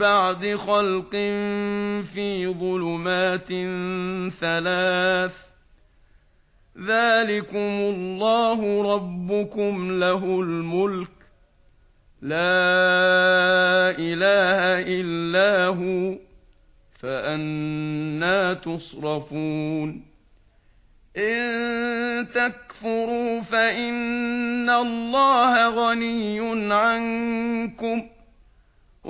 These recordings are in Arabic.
بَعْدِ خَلْقٍ فِي ظُلُمَاتٍ ثَلَاثٍ ذَلِكُمُ اللَّهُ رَبُّكُمْ لَهُ الْمُلْكُ لَا إِلَٰهَ إِلَّا هُوَ فأنا تُصْرَفُونَ إِن تَكْفُرُوا فَإِنَّ اللَّهَ غَنِيٌّ عَنكُمْ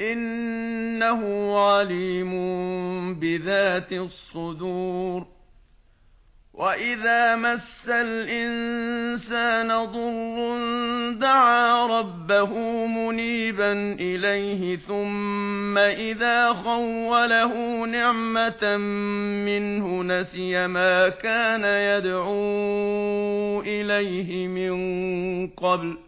إِنَّهُ عَلِيمٌ بِذَاتِ الصُّدُورِ وَإِذَا مَسَّ الْإِنسَانَ ضُرٌّ دَعَا رَبَّهُ مُنِيبًا إِلَيْهِ ثُمَّ إِذَا خَوَّلَهُ نِعْمَةً مِنْهُ نَسِيَ مَا كَانَ يَدْعُو إِلَيْهِ مِنْ قَبْلُ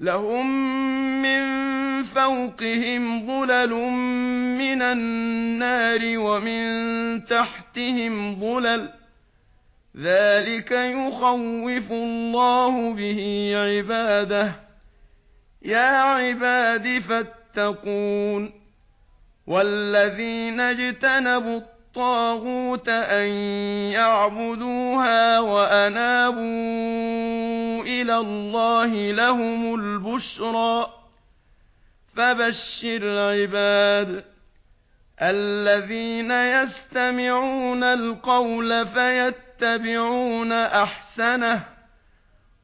لَهُم مِّن فَوْقِهِمْ ظُلَلٌ مِّنَ النَّارِ وَمِن تَحْتِهِمْ ظُلَلٌ ذَلِكَ يُخَوِّفُ اللَّهُ بِهِ عِبَادَهُ يَا عِبَادِ فَاتَّقُونِ وَالَّذِينَ اجْتَنَبُوا الطاغوت أن يعبدوها وأنابوا إلى الله لهم البشرى فبشر العباد الذين يستمعون القول فيتبعون أحسنه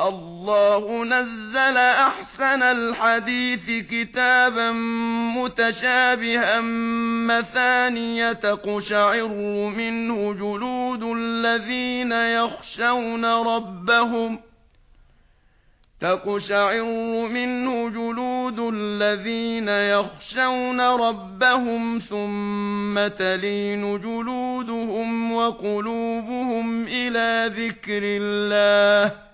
الله نزل احسن الحديث كتابا متشابها مثانية تقشعر منه جلود الذين يخشون ربهم تقشعر منه جلود الذين يخشون ربهم ثم تلين جلودهم وقلوبهم إلى ذكر الله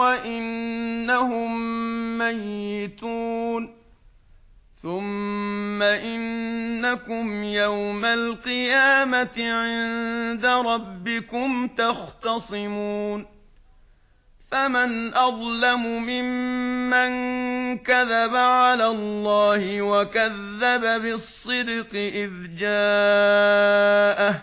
وَإِنَّهُمْ مَيِّتُونَ ثُمَّ إِنَّكُمْ يَوْمَ الْقِيَامَةِ عِندَ رَبِّكُمْ تَخْتَصِمُونَ فَمَنْ أَظْلَمُ مِمَّنْ كَذَبَ عَلَى اللَّهِ وَكَذَّبَ بِالصِّدْقِ إِذْ جَاءَهُ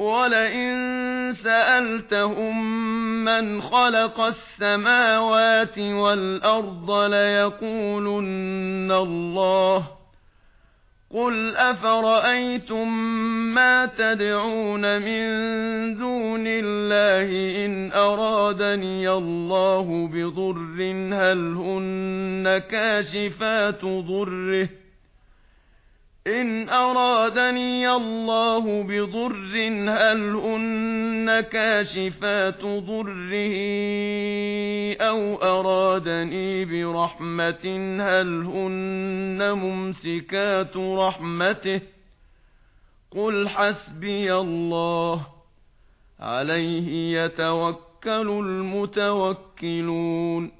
وَلَئِن سَأَلْتَهُمْ مَنْ خَلَقَ السَّمَاوَاتِ وَالْأَرْضَ لَيَقُولُنَّ اللَّهُ قُلْ أَفَرَأَيْتُمْ مَا تَدْعُونَ مِنْ دُونِ اللَّهِ إِنْ أَرَادَنِيَ اللَّهُ بِضُرٍّ هَلْ هُنَّ كَاشِفَاتُ ضُرِّهِ إن أرادني الله بضر هل أن كاشفات ضره؟ أو أرادني برحمة هل أن ممسكات رحمته؟ قل حسبي الله عليه يتوكل المتوكلون.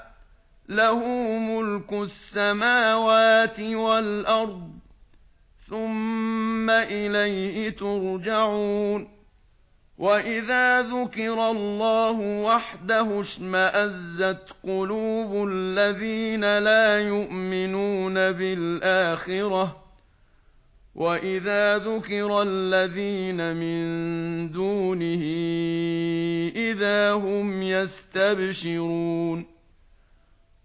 لَهُ مُلْكُ السَّمَاوَاتِ وَالْأَرْضِ ثُمَّ إِلَيْهِ تُرْجَعُونَ وَإِذَا ذُكِرَ اللَّهُ وَحْدَهُ اشْمَأَزَّتْ قُلُوبُ الَّذِينَ لَا يُؤْمِنُونَ بِالْآخِرَةِ وَإِذَا ذُكِرَ الَّذِينَ مِن دُونِهِ إِذَا هُمْ يَسْتَبْشِرُونَ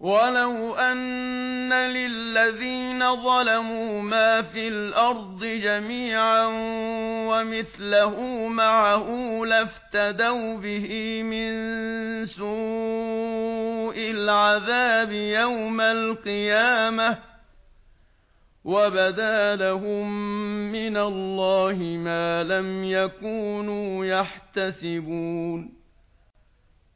ولو أن للذين ظلموا ما في الأرض جميعا ومثله معه لافتدوا به من سوء العذاب يوم القيامة وبدى لهم من الله ما لم يكونوا يحتسبون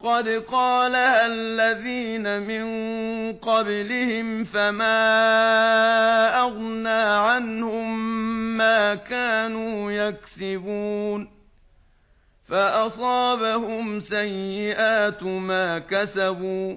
قد قالها الذين من قبلهم فما أغنى عنهم ما كانوا يكسبون فأصابهم سيئات ما كسبوا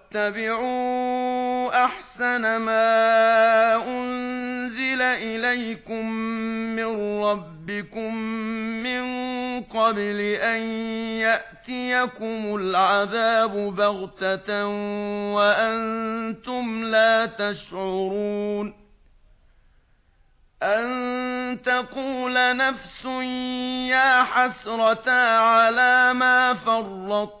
واتبعوا أحسن ما أنزل إليكم من ربكم من قبل أن يأتيكم العذاب بغتة وأنتم لا تشعرون أن تقول نفس يا حسرة على ما فرطت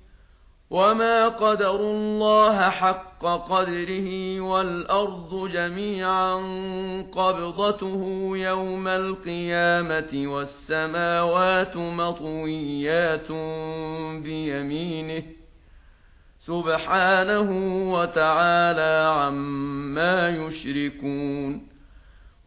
وما قَدَرُوا الله حق قدره والأرض جميعا قبضته يوم القيامة والسماوات مطويات بيمينه سبحانه وتعالى عما يشركون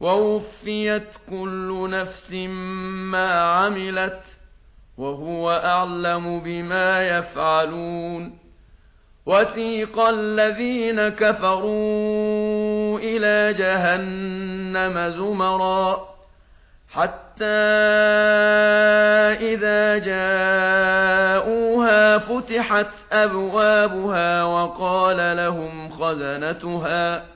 وَوُفِّيَتْ كُلُّ نَفْسٍ مَا عَمِلَتْ وَهُوَ أَعْلَمُ بِمَا يَفْعَلُونَ وَسِيقَ الَّذِينَ كَفَرُوا إِلَى جَهَنَّمَ زُمَرًا حَتَّى إِذَا جَاءُوهَا فُتِحَتْ أَبْوَابُهَا وَقَالَ لَهُمْ خَزَنَتُهَا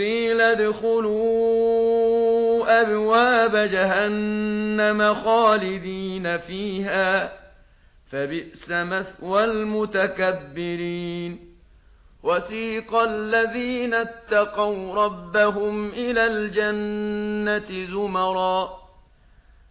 قِيلَ ادْخُلُوا أَبْوَابَ جَهَنَّمَ خَالِدِينَ فِيهَا فَبِئْسَ مَثْوَى الْمُتَكَبِّرِينَ. وَسِيقَ الَّذِينَ اتَّقَوْا رَبَّهُمْ إِلَى الْجَنَّةِ زُمَرًا.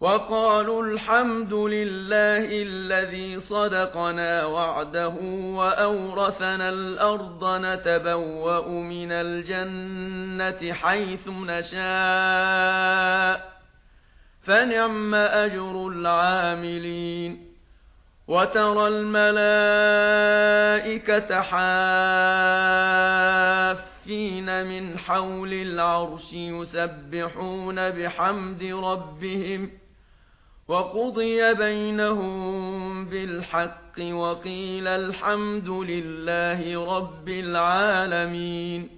وَقَالُوا الْحَمْدُ لِلَّهِ الَّذِي صَدَقَنَا وَعْدَهُ وَأَوْرَثَنَا الْأَرْضَ نَتَبَوَّأُ مِنَ الْجَنَّةِ حَيْثُ نَشَاءُ فَنِعْمَ أَجْرُ الْعَامِلِينَ وَتَرَى الْمَلَائِكَةَ حَافِّينَ مِنْ حَوْلِ الْعَرْشِ يُسَبِّحُونَ بِحَمْدِ رَبِّهِمْ ۖ وَقُضِيَ بَيْنَهُم بِالْحَقِّ وَقِيلَ الْحَمْدُ لِلَّهِ رَبِّ الْعَالَمِينَ